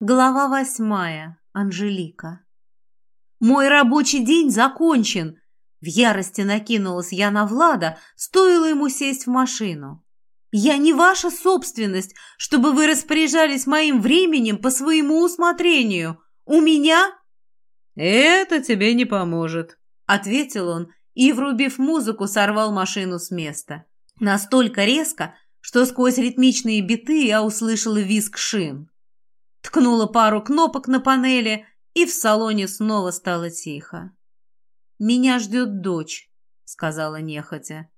Глава восьмая. Анжелика. «Мой рабочий день закончен!» В ярости накинулась я на Влада, стоило ему сесть в машину. «Я не ваша собственность, чтобы вы распоряжались моим временем по своему усмотрению. У меня...» «Это тебе не поможет», — ответил он и, врубив музыку, сорвал машину с места. Настолько резко, что сквозь ритмичные биты я услышала визг шин ткнула пару кнопок на панели, и в салоне снова стало тихо. «Меня ждет дочь», — сказала нехотя.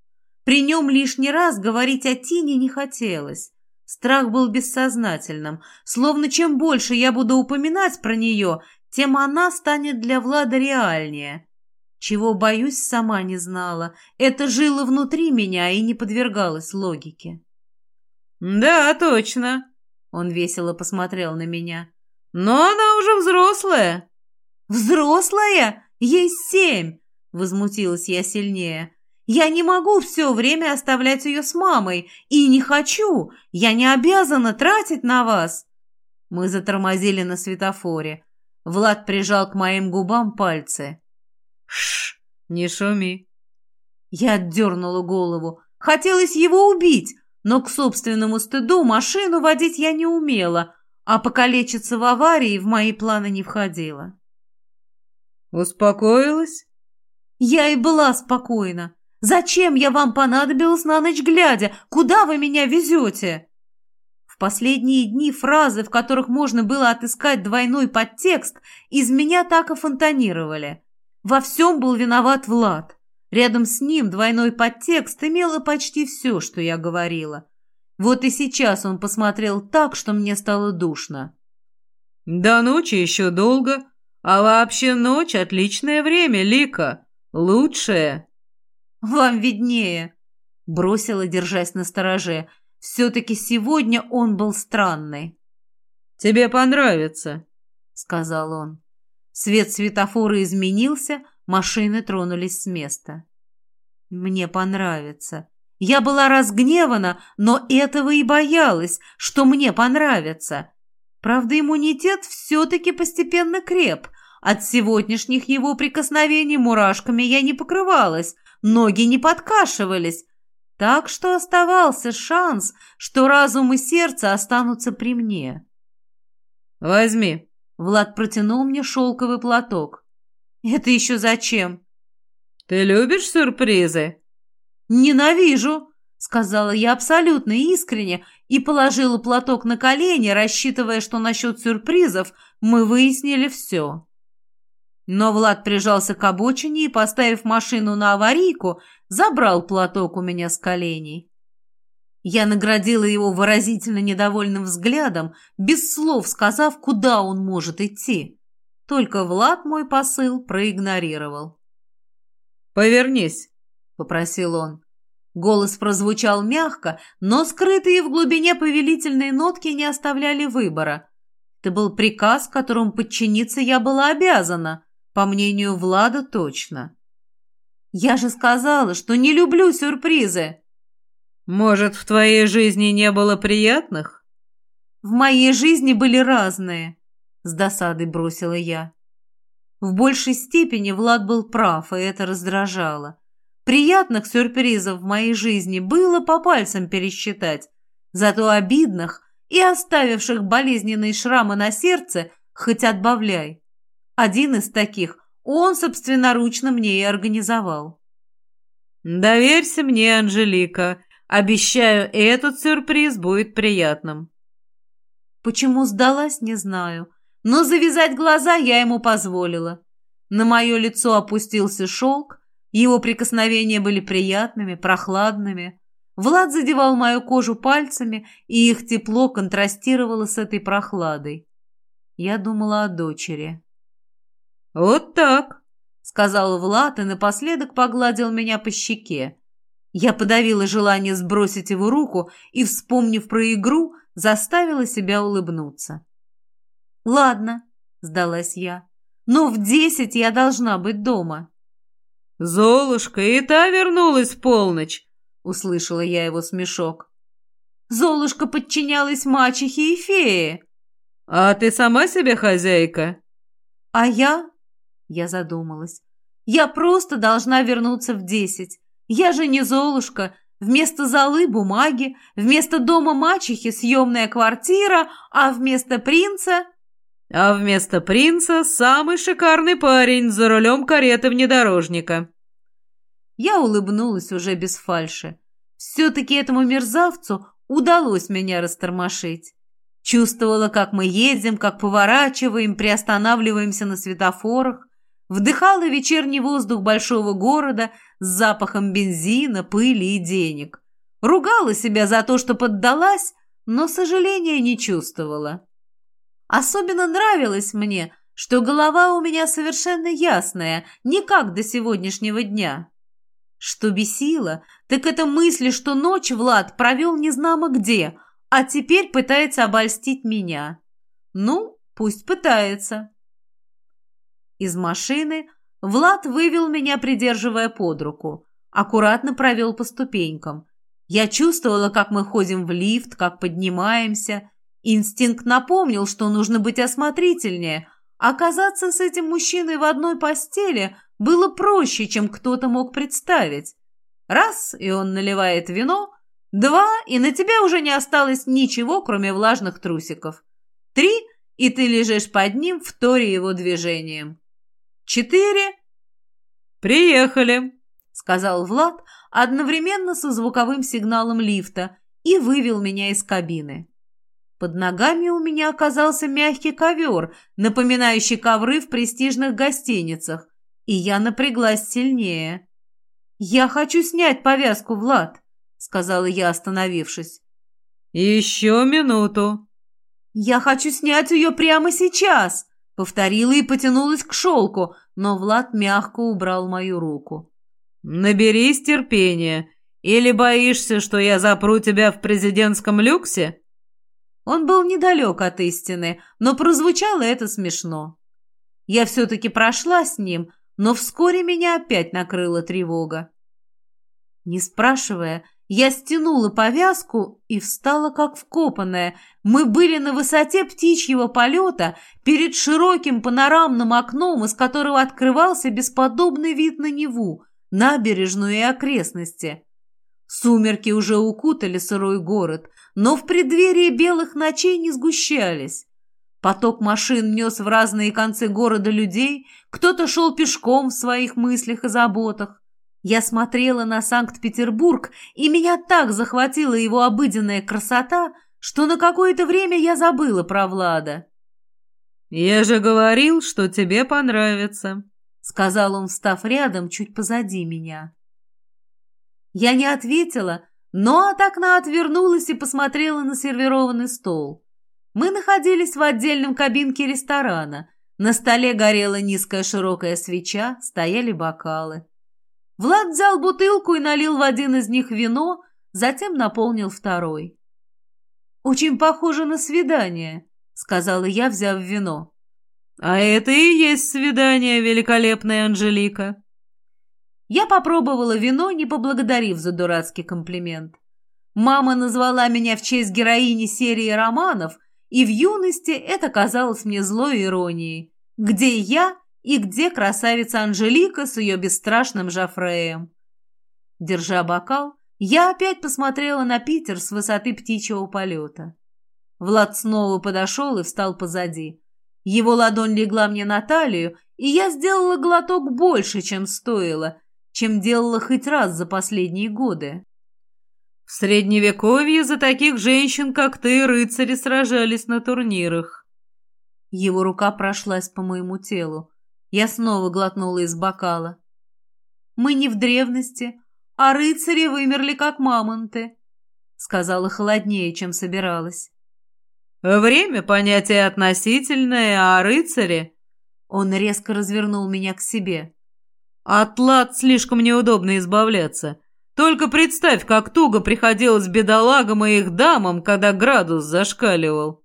При нем лишний раз говорить о Тине не хотелось. Страх был бессознательным, словно чем больше я буду упоминать про нее, тем она станет для Влада реальнее. Чего боюсь, сама не знала. Это жило внутри меня и не подвергалось логике. «Да, точно», он весело посмотрел на меня. «Но она уже взрослая!» «Взрослая? Ей семь!» Возмутилась я сильнее. «Я не могу все время оставлять ее с мамой. И не хочу. Я не обязана тратить на вас!» Мы затормозили на светофоре. Влад прижал к моим губам пальцы. «Шш, не шуми!» Я отдернула голову. Хотелось его убить, но к собственному стыду машину водить я не умела, а покалечиться в аварии в мои планы не входило. «Успокоилась?» «Я и была спокойна. Зачем я вам понадобилась на ночь глядя? Куда вы меня везете?» В последние дни фразы, в которых можно было отыскать двойной подтекст, из меня так и фонтанировали. Во всем был виноват Влад. Рядом с ним двойной подтекст имело почти все, что я говорила. Вот и сейчас он посмотрел так, что мне стало душно. «До ночи еще долго, а вообще ночь — отличное время, Лика. Лучшее». «Вам виднее», — бросила, держась на стороже. «Все-таки сегодня он был странный». «Тебе понравится», — сказал он. Свет светофора изменился — Машины тронулись с места. Мне понравится. Я была разгневана, но этого и боялась, что мне понравится. Правда, иммунитет все-таки постепенно креп. От сегодняшних его прикосновений мурашками я не покрывалась, ноги не подкашивались. Так что оставался шанс, что разум и сердце останутся при мне. «Возьми». Влад протянул мне шелковый платок. «Это еще зачем?» «Ты любишь сюрпризы?» «Ненавижу», — сказала я абсолютно искренне и положила платок на колени, рассчитывая, что насчет сюрпризов мы выяснили все. Но Влад прижался к обочине и, поставив машину на аварийку, забрал платок у меня с коленей. Я наградила его выразительно недовольным взглядом, без слов сказав, куда он может идти. Только Влад мой посыл проигнорировал. «Повернись», — попросил он. Голос прозвучал мягко, но скрытые в глубине повелительные нотки не оставляли выбора. Это был приказ, которому подчиниться я была обязана, по мнению Влада точно. «Я же сказала, что не люблю сюрпризы!» «Может, в твоей жизни не было приятных?» «В моей жизни были разные с досадой бросила я. В большей степени Влад был прав, и это раздражало. Приятных сюрпризов в моей жизни было по пальцам пересчитать, зато обидных и оставивших болезненные шрамы на сердце хоть отбавляй. Один из таких он собственноручно мне и организовал. «Доверься мне, Анжелика. Обещаю, этот сюрприз будет приятным». Почему сдалась, не знаю но завязать глаза я ему позволила. На мое лицо опустился шелк, его прикосновения были приятными, прохладными. Влад задевал мою кожу пальцами, и их тепло контрастировало с этой прохладой. Я думала о дочери. «Вот так», — сказал Влад и напоследок погладил меня по щеке. Я подавила желание сбросить его руку и, вспомнив про игру, заставила себя улыбнуться. «Ладно», — сдалась я, — «но в десять я должна быть дома». «Золушка, и та вернулась в полночь», — услышала я его смешок. «Золушка подчинялась мачехе и фее». «А ты сама себе хозяйка?» «А я?» Я задумалась. «Я просто должна вернуться в десять. Я же не Золушка. Вместо золы бумаги, вместо дома мачехи съемная квартира, а вместо принца...» «А вместо принца самый шикарный парень за рулем кареты внедорожника». Я улыбнулась уже без фальши. Все-таки этому мерзавцу удалось меня растормошить. Чувствовала, как мы едем, как поворачиваем, приостанавливаемся на светофорах. Вдыхала вечерний воздух большого города с запахом бензина, пыли и денег. Ругала себя за то, что поддалась, но сожаления не чувствовала. Особенно нравилось мне, что голова у меня совершенно ясная, не как до сегодняшнего дня. Что бесило, так это мысли, что ночь Влад провел незнамо где, а теперь пытается обольстить меня. Ну, пусть пытается. Из машины Влад вывел меня, придерживая под руку. Аккуратно провел по ступенькам. Я чувствовала, как мы ходим в лифт, как поднимаемся. Инстинкт напомнил, что нужно быть осмотрительнее. Оказаться с этим мужчиной в одной постели было проще, чем кто-то мог представить. Раз, и он наливает вино. Два, и на тебя уже не осталось ничего, кроме влажных трусиков. Три, и ты лежишь под ним, в торе его движением. Четыре. «Приехали», — сказал Влад одновременно со звуковым сигналом лифта и вывел меня из кабины. Под ногами у меня оказался мягкий ковер, напоминающий ковры в престижных гостиницах, и я напряглась сильнее. «Я хочу снять повязку, Влад», — сказала я, остановившись. «Еще минуту». «Я хочу снять ее прямо сейчас», — повторила и потянулась к шелку, но Влад мягко убрал мою руку. «Наберись терпения. Или боишься, что я запру тебя в президентском люксе?» Он был недалек от истины, но прозвучало это смешно. Я все-таки прошла с ним, но вскоре меня опять накрыла тревога. Не спрашивая, я стянула повязку и встала как вкопанная. Мы были на высоте птичьего полета перед широким панорамным окном, из которого открывался бесподобный вид на Неву, набережную и окрестности. Сумерки уже укутали сырой город, но в преддверии белых ночей не сгущались. Поток машин нес в разные концы города людей, кто-то шел пешком в своих мыслях и заботах. Я смотрела на Санкт-Петербург, и меня так захватила его обыденная красота, что на какое-то время я забыла про Влада. «Я же говорил, что тебе понравится», — сказал он, встав рядом, чуть позади меня. Я не ответила, но от окна отвернулась и посмотрела на сервированный стол. Мы находились в отдельном кабинке ресторана. На столе горела низкая широкая свеча, стояли бокалы. Влад взял бутылку и налил в один из них вино, затем наполнил второй. «Очень похоже на свидание», — сказала я, взяв вино. «А это и есть свидание, великолепная Анжелика». Я попробовала вино, не поблагодарив за дурацкий комплимент. Мама назвала меня в честь героини серии романов — и в юности это казалось мне злой иронией. Где я и где красавица Анжелика с ее бесстрашным Жафреем? Держа бокал, я опять посмотрела на Питер с высоты птичьего полета. Влад снова подошел и встал позади. Его ладонь легла мне на талию, и я сделала глоток больше, чем стоило, чем делала хоть раз за последние годы. В средневековье за таких женщин, как ты, рыцари сражались на турнирах. Его рука прошлась по моему телу. Я снова глотнула из бокала. Мы не в древности, а рыцари вымерли как мамонты, сказала холоднее, чем собиралась. Время понятие относительное, а рыцари... Он резко развернул меня к себе. От лад слишком неудобно избавляться. Только представь, как туго приходилось бедолагам и их дамам, когда градус зашкаливал.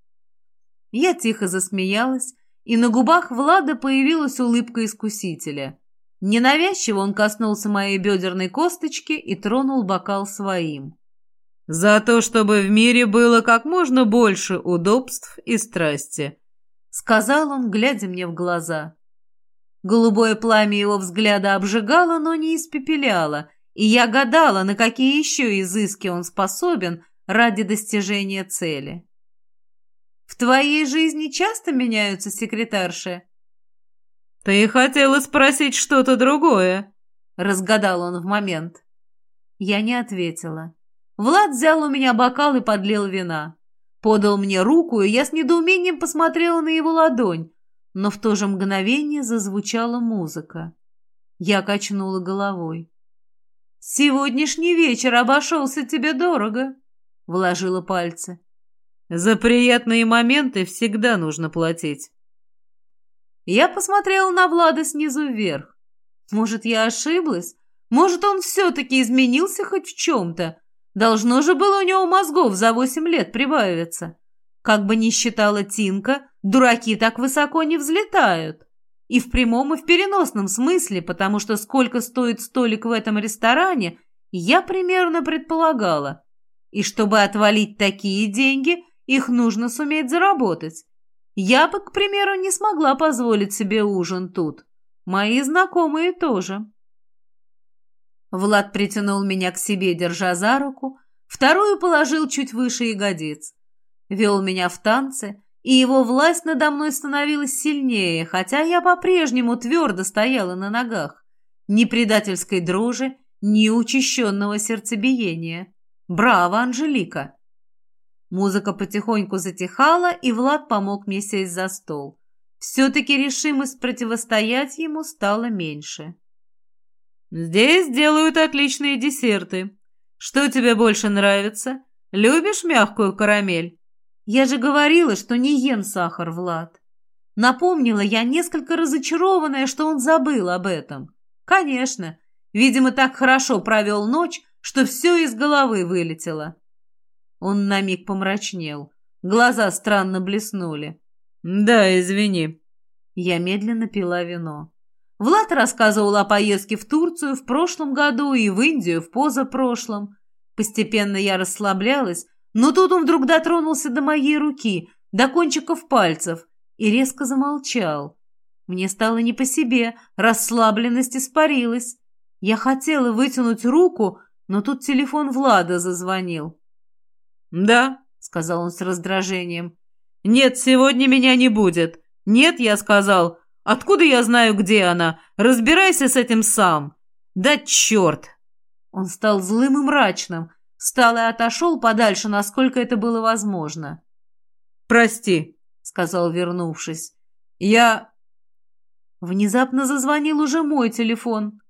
Я тихо засмеялась, и на губах Влада появилась улыбка искусителя. Ненавязчиво он коснулся моей бедерной косточки и тронул бокал своим. За то, чтобы в мире было как можно больше удобств и страсти», — сказал он, глядя мне в глаза. Голубое пламя его взгляда обжигало, но не испепеляло, и я гадала, на какие еще изыски он способен ради достижения цели. «В твоей жизни часто меняются секретарши?» «Ты хотела спросить что-то другое», — разгадал он в момент. Я не ответила. Влад взял у меня бокал и подлил вина. Подал мне руку, и я с недоумением посмотрела на его ладонь, но в то же мгновение зазвучала музыка. Я качнула головой. «Сегодняшний вечер обошелся тебе дорого», — вложила пальцы. «За приятные моменты всегда нужно платить». Я посмотрела на Влада снизу вверх. Может, я ошиблась? Может, он все-таки изменился хоть в чем-то? Должно же было у него мозгов за восемь лет прибавиться. Как бы ни считала Тинка, дураки так высоко не взлетают. И в прямом, и в переносном смысле, потому что сколько стоит столик в этом ресторане, я примерно предполагала. И чтобы отвалить такие деньги, их нужно суметь заработать. Я бы, к примеру, не смогла позволить себе ужин тут. Мои знакомые тоже. Влад притянул меня к себе, держа за руку, вторую положил чуть выше ягодиц. Вел меня в танце, и его власть надо мной становилась сильнее, хотя я по-прежнему твердо стояла на ногах. Ни предательской дрожи, ни учащенного сердцебиения. Браво, Анжелика! Музыка потихоньку затихала, и Влад помог мне сесть за стол. Все-таки решимость противостоять ему стала меньше. «Здесь делают отличные десерты. Что тебе больше нравится? Любишь мягкую карамель?» «Я же говорила, что не ем сахар, Влад». Напомнила я, несколько разочарованная, что он забыл об этом. «Конечно. Видимо, так хорошо провел ночь, что все из головы вылетело». Он на миг помрачнел. Глаза странно блеснули. «Да, извини». Я медленно пила вино. Влад рассказывал о поездке в Турцию в прошлом году и в Индию в позапрошлом. Постепенно я расслаблялась, но тут он вдруг дотронулся до моей руки, до кончиков пальцев, и резко замолчал. Мне стало не по себе, расслабленность испарилась. Я хотела вытянуть руку, но тут телефон Влада зазвонил. «Да», — сказал он с раздражением. «Нет, сегодня меня не будет. Нет, я сказал. Откуда я знаю, где она? Разбирайся с этим сам. Да черт!» Он стал злым и мрачным, встал и отошел подальше, насколько это было возможно. «Прости», — сказал, вернувшись. «Я...» Внезапно зазвонил уже мой телефон.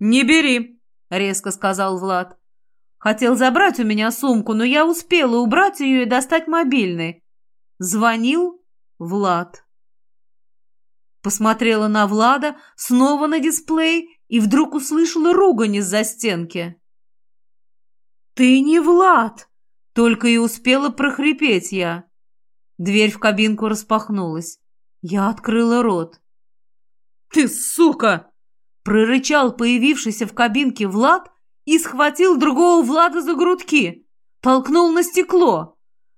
«Не бери», — резко сказал Влад. Хотел забрать у меня сумку, но я успела убрать ее и достать мобильный. Звонил Влад. Посмотрела на Влада, снова на дисплей и вдруг услышала ругань из-за стенки. «Ты не Влад!» — только и успела прохрипеть я. Дверь в кабинку распахнулась. Я открыла рот. «Ты сука!» — прорычал появившийся в кабинке Влад и схватил другого Влада за грудки, толкнул на стекло.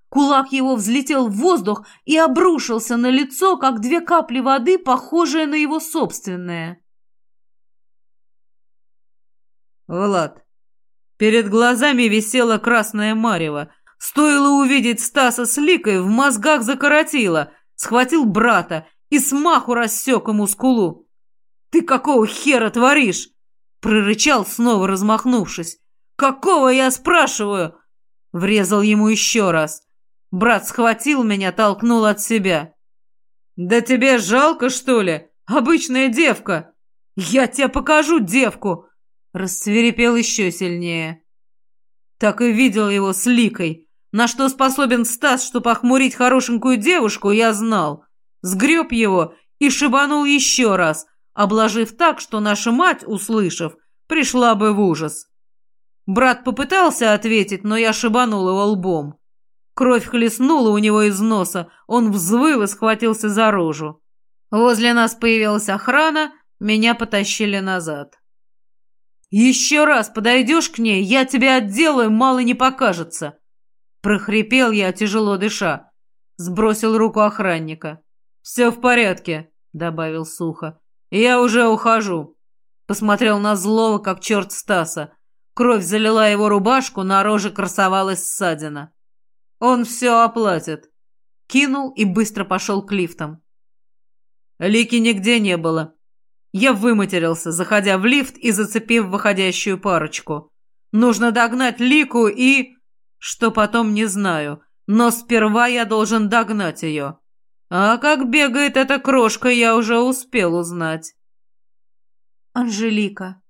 Кулак его взлетел в воздух и обрушился на лицо, как две капли воды, похожие на его собственное. Влад. Перед глазами висела красная марево. Стоило увидеть Стаса с Ликой, в мозгах закоротило. Схватил брата и смаху рассек ему скулу. «Ты какого хера творишь?» Прорычал, снова размахнувшись. «Какого я спрашиваю?» Врезал ему еще раз. Брат схватил меня, толкнул от себя. «Да тебе жалко, что ли? Обычная девка!» «Я тебе покажу девку!» Рассверепел еще сильнее. Так и видел его с ликой. На что способен Стас, чтобы охмурить хорошенькую девушку, я знал. Сгреб его и шибанул еще раз, обложив так, что наша мать, услышав, пришла бы в ужас. Брат попытался ответить, но я шибанул его лбом. Кровь хлестнула у него из носа, он взвыл и схватился за рожу. Возле нас появилась охрана, меня потащили назад. Еще раз подойдешь к ней, я тебя отделаю, мало не покажется. Прохрипел я, тяжело дыша. Сбросил руку охранника. «Все в порядке», — добавил сухо. «Я уже ухожу». Посмотрел на злого, как черт Стаса. Кровь залила его рубашку, на роже красовалась ссадина. «Он все оплатит». Кинул и быстро пошел к лифтам. Лики нигде не было. Я выматерился, заходя в лифт и зацепив выходящую парочку. Нужно догнать Лику и... Что потом, не знаю. Но сперва я должен догнать ее. А как бегает эта крошка, я уже успел узнать. Анжелика.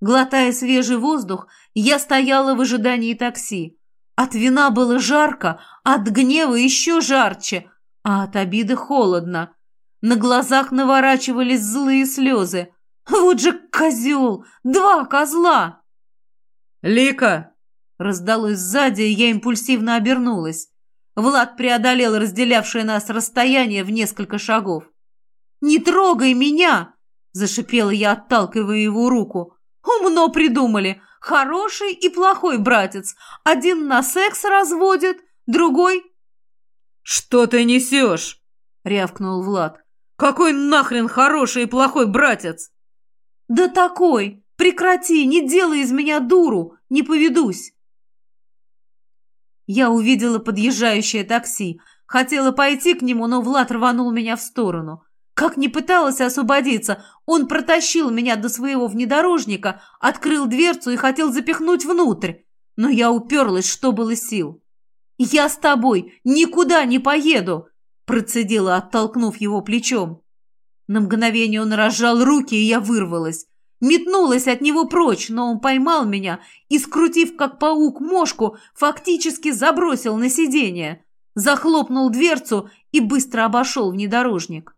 Глотая свежий воздух, я стояла в ожидании такси. От вина было жарко, от гнева еще жарче, а от обиды холодно. На глазах наворачивались злые слезы. Вот же козел! Два козла! «Лика!» Раздалось сзади, и я импульсивно обернулась. Влад преодолел разделявшее нас расстояние в несколько шагов. «Не трогай меня!» – зашипела я, отталкивая его руку. «Умно придумали. Хороший и плохой братец. Один на секс разводит, другой...» «Что ты несешь?» – рявкнул Влад. «Какой нахрен хороший и плохой братец?» «Да такой! Прекрати, не делай из меня дуру, не поведусь!» Я увидела подъезжающее такси. Хотела пойти к нему, но Влад рванул меня в сторону. Как ни пыталась освободиться, он протащил меня до своего внедорожника, открыл дверцу и хотел запихнуть внутрь. Но я уперлась, что было сил. «Я с тобой никуда не поеду!» Процедила, оттолкнув его плечом. На мгновение он разжал руки, и я вырвалась. Метнулась от него прочь, но он поймал меня и, скрутив как паук мошку, фактически забросил на сиденье. Захлопнул дверцу и быстро обошел внедорожник.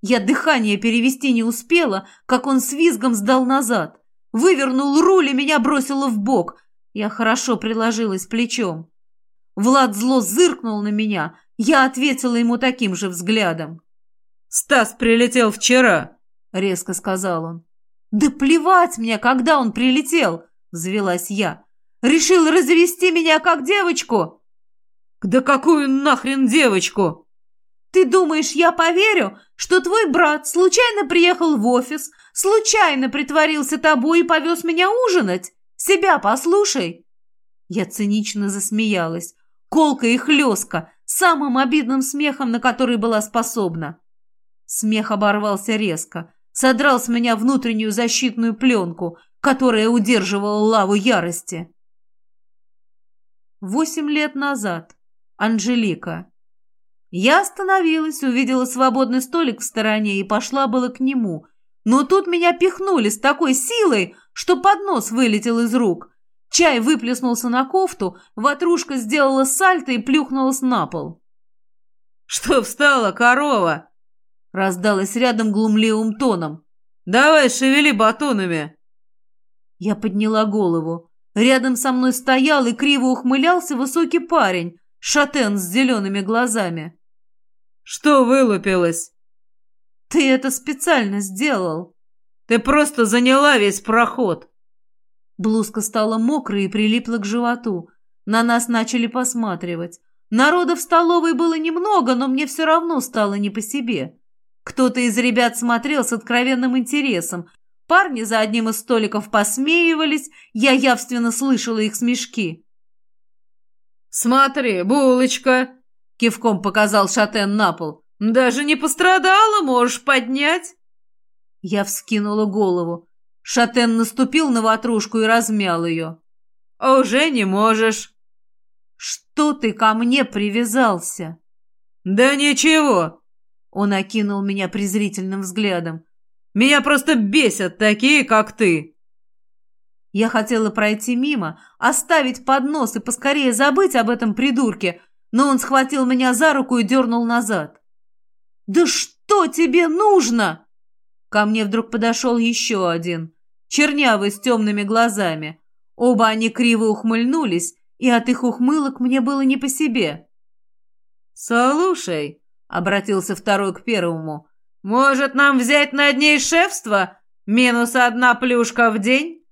Я дыхание перевести не успела, как он с визгом сдал назад. Вывернул руль и меня бросило в бок. Я хорошо приложилась плечом. Влад зло зыркнул на меня. Я ответила ему таким же взглядом. «Стас прилетел вчера», — резко сказал он. «Да плевать мне, когда он прилетел!» — взвелась я. «Решил развести меня как девочку?» «Да какую нахрен девочку?» «Ты думаешь, я поверю, что твой брат случайно приехал в офис, случайно притворился тобой и повез меня ужинать? Себя послушай!» Я цинично засмеялась, колко и хлестко, самым обидным смехом, на который была способна. Смех оборвался резко, содрал с меня внутреннюю защитную пленку, которая удерживала лаву ярости. Восемь лет назад. Анжелика. Я остановилась, увидела свободный столик в стороне и пошла было к нему. Но тут меня пихнули с такой силой, что поднос вылетел из рук. Чай выплеснулся на кофту, ватрушка сделала сальто и плюхнулась на пол. «Что встала, корова?» Раздалось рядом глумливым тоном. «Давай, шевели батонами!» Я подняла голову. Рядом со мной стоял и криво ухмылялся высокий парень, шатен с зелеными глазами. «Что вылупилось?» «Ты это специально сделал!» «Ты просто заняла весь проход!» Блузка стала мокрой и прилипла к животу. На нас начали посматривать. Народа в столовой было немного, но мне все равно стало не по себе. Кто-то из ребят смотрел с откровенным интересом. Парни за одним из столиков посмеивались, я явственно слышала их смешки. «Смотри, булочка!» — кивком показал Шатен на пол. «Даже не пострадала, можешь поднять!» Я вскинула голову. Шатен наступил на ватрушку и размял ее. «Уже не можешь!» «Что ты ко мне привязался?» «Да ничего!» Он окинул меня презрительным взглядом. «Меня просто бесят такие, как ты!» Я хотела пройти мимо, оставить поднос и поскорее забыть об этом придурке, но он схватил меня за руку и дернул назад. «Да что тебе нужно?» Ко мне вдруг подошел еще один, чернявый с темными глазами. Оба они криво ухмыльнулись, и от их ухмылок мне было не по себе. «Слушай», обратился второй к первому. «Может, нам взять над ней шефство? Минус одна плюшка в день?»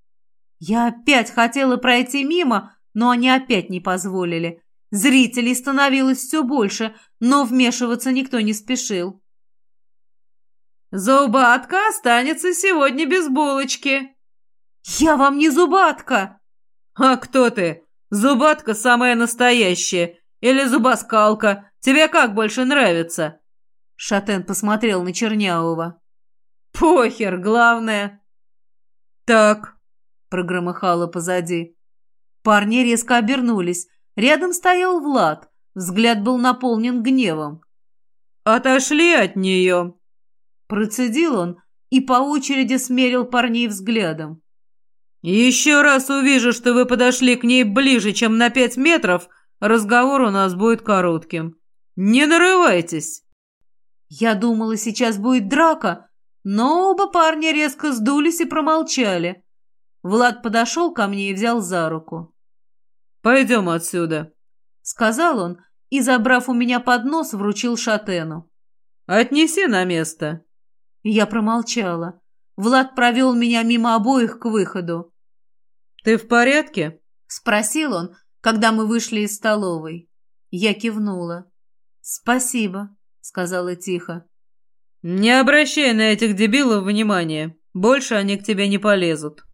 Я опять хотела пройти мимо, но они опять не позволили. Зрителей становилось все больше, но вмешиваться никто не спешил. «Зубатка останется сегодня без булочки». «Я вам не зубатка!» «А кто ты? Зубатка самая настоящая. Или зубоскалка. Тебе как больше нравится?» Шатен посмотрел на Чернявого. «Похер, главное». «Так», — прогромыхало позади. Парни резко обернулись. Рядом стоял Влад. Взгляд был наполнен гневом. «Отошли от нее!» Процедил он и по очереди смерил парней взглядом. «Еще раз увижу, что вы подошли к ней ближе, чем на пять метров, разговор у нас будет коротким. Не нарывайтесь!» Я думала, сейчас будет драка, но оба парня резко сдулись и промолчали. Влад подошел ко мне и взял за руку. «Пойдем отсюда», — сказал он и, забрав у меня поднос, вручил Шатену. «Отнеси на место». Я промолчала. Влад провел меня мимо обоих к выходу. «Ты в порядке?» — спросил он, когда мы вышли из столовой. Я кивнула. «Спасибо», — сказала тихо. «Не обращай на этих дебилов внимания. Больше они к тебе не полезут».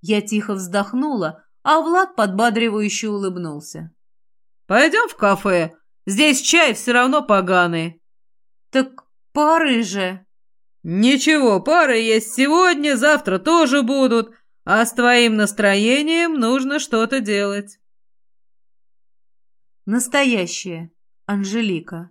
Я тихо вздохнула, а Влад подбадривающе улыбнулся. «Пойдем в кафе. Здесь чай все равно поганый». «Так пары же». «Ничего, пары есть сегодня, завтра тоже будут, а с твоим настроением нужно что-то делать». Настоящая Анжелика.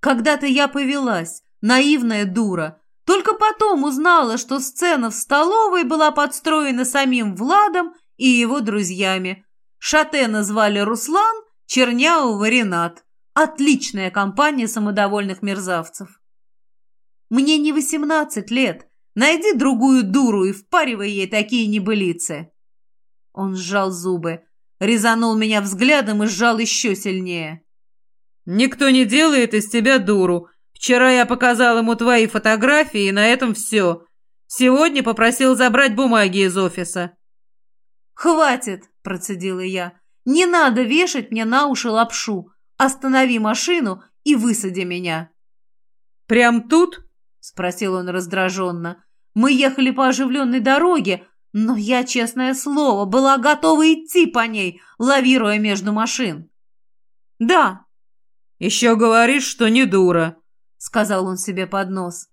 Когда-то я повелась, наивная дура, только потом узнала, что сцена в столовой была подстроена самим Владом и его друзьями. Шатена звали Руслан, Чернявого Ренат. Отличная компания самодовольных мерзавцев. Мне не восемнадцать лет. Найди другую дуру и впаривай ей такие небылицы. Он сжал зубы, резанул меня взглядом и сжал еще сильнее. «Никто не делает из тебя дуру. Вчера я показал ему твои фотографии, и на этом все. Сегодня попросил забрать бумаги из офиса». «Хватит!» – процедила я. «Не надо вешать мне на уши лапшу. Останови машину и высади меня». «Прям тут?» – спросил он раздраженно. «Мы ехали по оживленной дороге, но я, честное слово, была готова идти по ней, лавируя между машин». «Да». «Еще говоришь, что не дура», — сказал он себе под нос.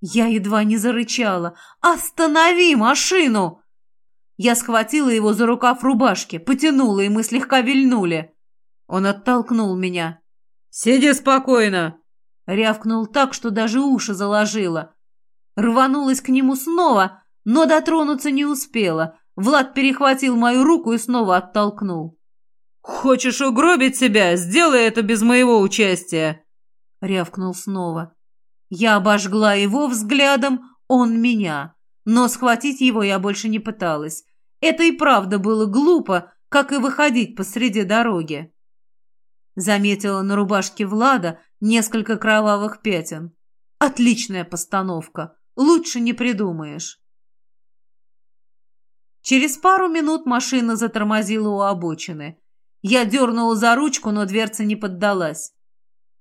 Я едва не зарычала. «Останови машину!» Я схватила его за рукав рубашки, потянула, и мы слегка вильнули. Он оттолкнул меня. «Сиди спокойно!» Рявкнул так, что даже уши заложило. Рванулась к нему снова, но дотронуться не успела. Влад перехватил мою руку и снова оттолкнул. «Хочешь угробить себя? Сделай это без моего участия!» рявкнул снова. Я обожгла его взглядом, он меня. Но схватить его я больше не пыталась. Это и правда было глупо, как и выходить посреди дороги. Заметила на рубашке Влада несколько кровавых пятен. Отличная постановка. Лучше не придумаешь. Через пару минут машина затормозила у обочины. Я дернула за ручку, но дверца не поддалась.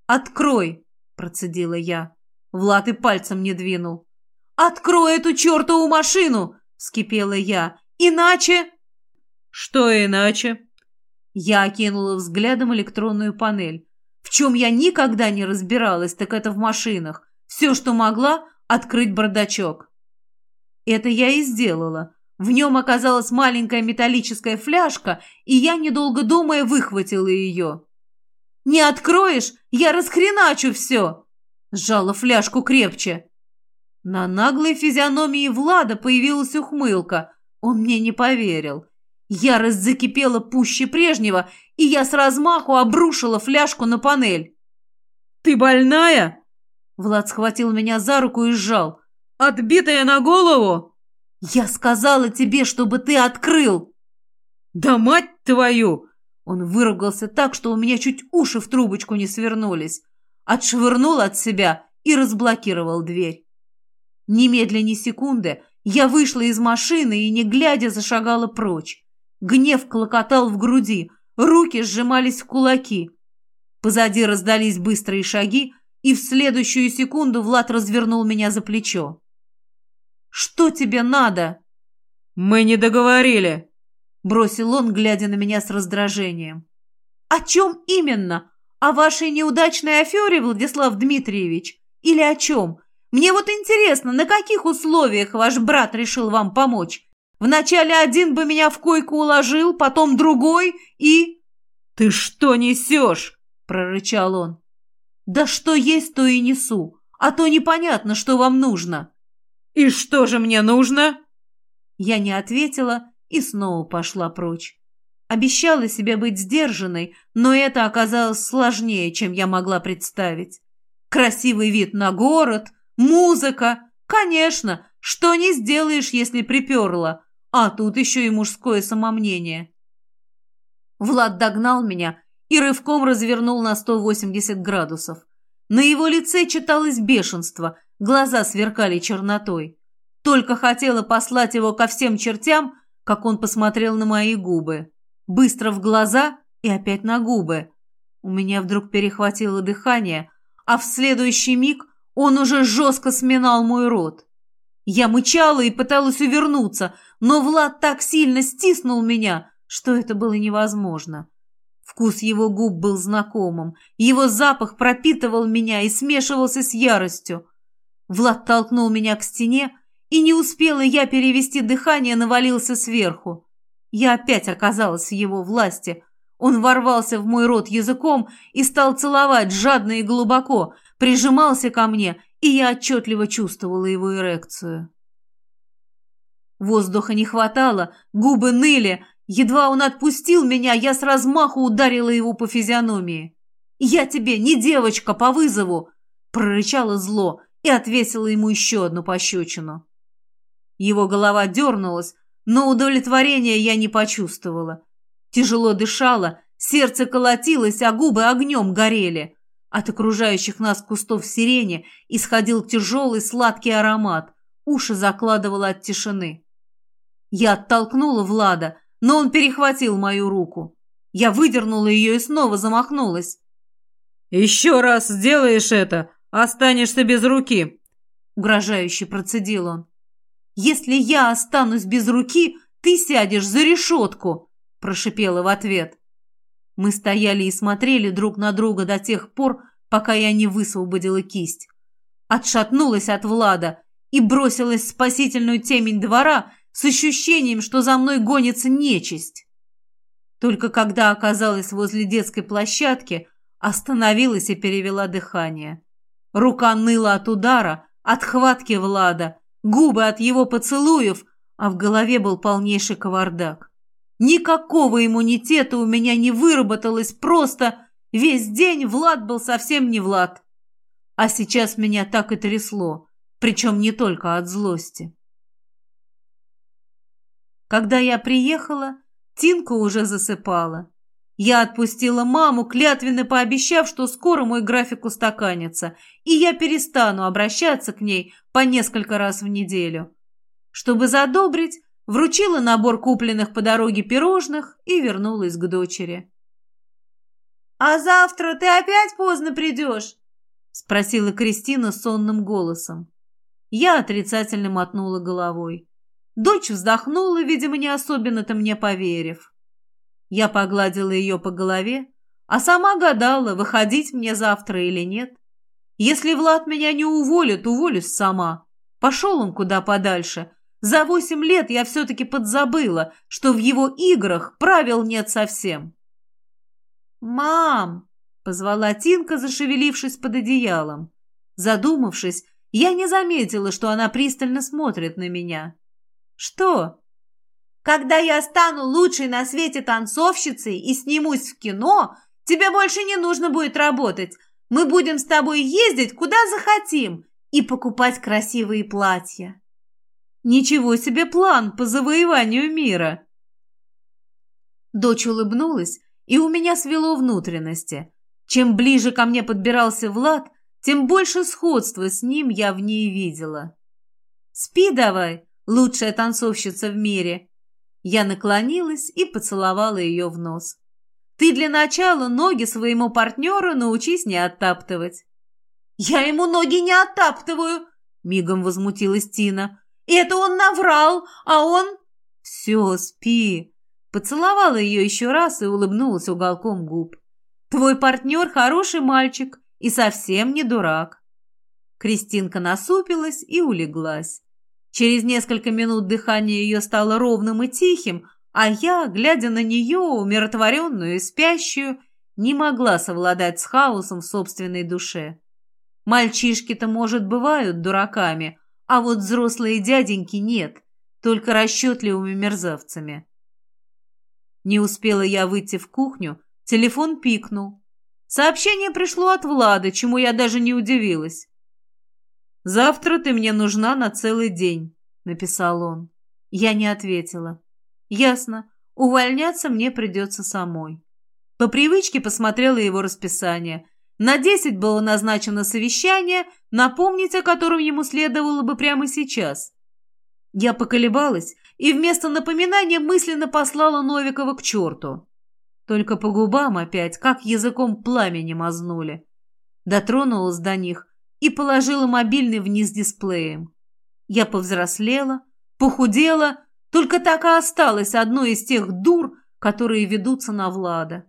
«Открой!» – процедила я. Влад и пальцем не двинул. «Открой эту чертову машину!» – вскипела я. «Иначе...» «Что иначе?» Я окинула взглядом электронную панель. В чем я никогда не разбиралась, так это в машинах. Все, что могла, открыть бардачок. Это я и сделала. В нем оказалась маленькая металлическая фляжка, и я, недолго думая, выхватила ее. Не откроешь, я расхреначу все!» Сжала фляжку крепче. На наглой физиономии Влада появилась ухмылка. Он мне не поверил. Ярость закипела пуще прежнего, и я с размаху обрушила фляжку на панель. «Ты больная?» Влад схватил меня за руку и сжал. «Отбитая на голову?» «Я сказала тебе, чтобы ты открыл!» «Да мать твою!» Он выругался так, что у меня чуть уши в трубочку не свернулись. Отшвырнул от себя и разблокировал дверь. Немедленно секунды Я вышла из машины и, не глядя, зашагала прочь. Гнев клокотал в груди, руки сжимались в кулаки. Позади раздались быстрые шаги, и в следующую секунду Влад развернул меня за плечо. «Что тебе надо?» «Мы не договорили», — бросил он, глядя на меня с раздражением. «О чем именно? О вашей неудачной афере, Владислав Дмитриевич? Или о чем? Мне вот интересно, на каких условиях ваш брат решил вам помочь? Вначале один бы меня в койку уложил, потом другой и...» «Ты что несешь?» — прорычал он. «Да что есть, то и несу, а то непонятно, что вам нужно». «И что же мне нужно?» Я не ответила и снова пошла прочь. Обещала себе быть сдержанной, но это оказалось сложнее, чем я могла представить. Красивый вид на город, музыка. Конечно, что не сделаешь, если приперла. А тут еще и мужское самомнение. Влад догнал меня и рывком развернул на 180 градусов. На его лице читалось бешенство, глаза сверкали чернотой. Только хотела послать его ко всем чертям, как он посмотрел на мои губы. Быстро в глаза и опять на губы. У меня вдруг перехватило дыхание, а в следующий миг он уже жестко сминал мой рот. Я мычала и пыталась увернуться, но Влад так сильно стиснул меня, что это было невозможно. Вкус его губ был знакомым, его запах пропитывал меня и смешивался с яростью. Влад толкнул меня к стене, и не успела я перевести дыхание, навалился сверху. Я опять оказалась в его власти. Он ворвался в мой рот языком и стал целовать жадно и глубоко, прижимался ко мне, и я отчетливо чувствовала его эрекцию. Воздуха не хватало, губы ныли. Едва он отпустил меня, я с размаху ударила его по физиономии. «Я тебе не девочка по вызову!» прорычала зло и отвесила ему еще одну пощечину. Его голова дернулась, но удовлетворения я не почувствовала. Тяжело дышала, сердце колотилось, а губы огнем горели. От окружающих нас кустов сирени исходил тяжелый сладкий аромат. Уши закладывало от тишины. Я оттолкнула Влада, но он перехватил мою руку. Я выдернула ее и снова замахнулась. «Еще раз сделаешь это, останешься без руки», — угрожающе процедил он. «Если я останусь без руки, ты сядешь за решетку!» – прошипела в ответ. Мы стояли и смотрели друг на друга до тех пор, пока я не высвободила кисть. Отшатнулась от Влада и бросилась в спасительную темень двора с ощущением, что за мной гонится нечисть. Только когда оказалась возле детской площадки, остановилась и перевела дыхание. Рука ныла от удара, от хватки Влада, губы от его поцелуев, а в голове был полнейший кавардак. Никакого иммунитета у меня не выработалось, просто весь день Влад был совсем не Влад. А сейчас меня так и трясло, причем не только от злости. Когда я приехала, Тинка уже засыпала. Я отпустила маму, клятвенно пообещав, что скоро мой график устаканится, и я перестану обращаться к ней по несколько раз в неделю. Чтобы задобрить, вручила набор купленных по дороге пирожных и вернулась к дочери. «А завтра ты опять поздно придешь?» — спросила Кристина сонным голосом. Я отрицательно мотнула головой. Дочь вздохнула, видимо, не особенно-то мне поверив. Я погладила ее по голове, а сама гадала, выходить мне завтра или нет. Если Влад меня не уволит, уволюсь сама. Пошел он куда подальше. За восемь лет я все-таки подзабыла, что в его играх правил нет совсем. «Мам!» — позвала Тинка, зашевелившись под одеялом. Задумавшись, я не заметила, что она пристально смотрит на меня. «Что?» Когда я стану лучшей на свете танцовщицей и снимусь в кино, тебе больше не нужно будет работать. Мы будем с тобой ездить куда захотим и покупать красивые платья. Ничего себе план по завоеванию мира. Дочь улыбнулась, и у меня свело внутренности. Чем ближе ко мне подбирался Влад, тем больше сходства с ним я в ней видела. «Спи давай, лучшая танцовщица в мире. Я наклонилась и поцеловала ее в нос. Ты для начала ноги своему партнеру научись не оттаптывать. Я ему ноги не оттаптываю, мигом возмутилась Тина. Это он наврал, а он... Все, спи. Поцеловала ее еще раз и улыбнулась уголком губ. Твой партнер хороший мальчик и совсем не дурак. Кристинка насупилась и улеглась. Через несколько минут дыхание ее стало ровным и тихим, а я, глядя на нее, умиротворенную и спящую, не могла совладать с хаосом в собственной душе. Мальчишки-то, может, бывают дураками, а вот взрослые дяденьки нет, только расчетливыми мерзавцами. Не успела я выйти в кухню, телефон пикнул. Сообщение пришло от Влада, чему я даже не удивилась. «Завтра ты мне нужна на целый день», — написал он. Я не ответила. «Ясно. Увольняться мне придется самой». По привычке посмотрела его расписание. На десять было назначено совещание, напомнить о котором ему следовало бы прямо сейчас. Я поколебалась и вместо напоминания мысленно послала Новикова к черту. Только по губам опять, как языком пламени мазнули. Дотронулась до них и положила мобильный вниз дисплеем. Я повзрослела, похудела, только так и осталась одной из тех дур, которые ведутся на Влада.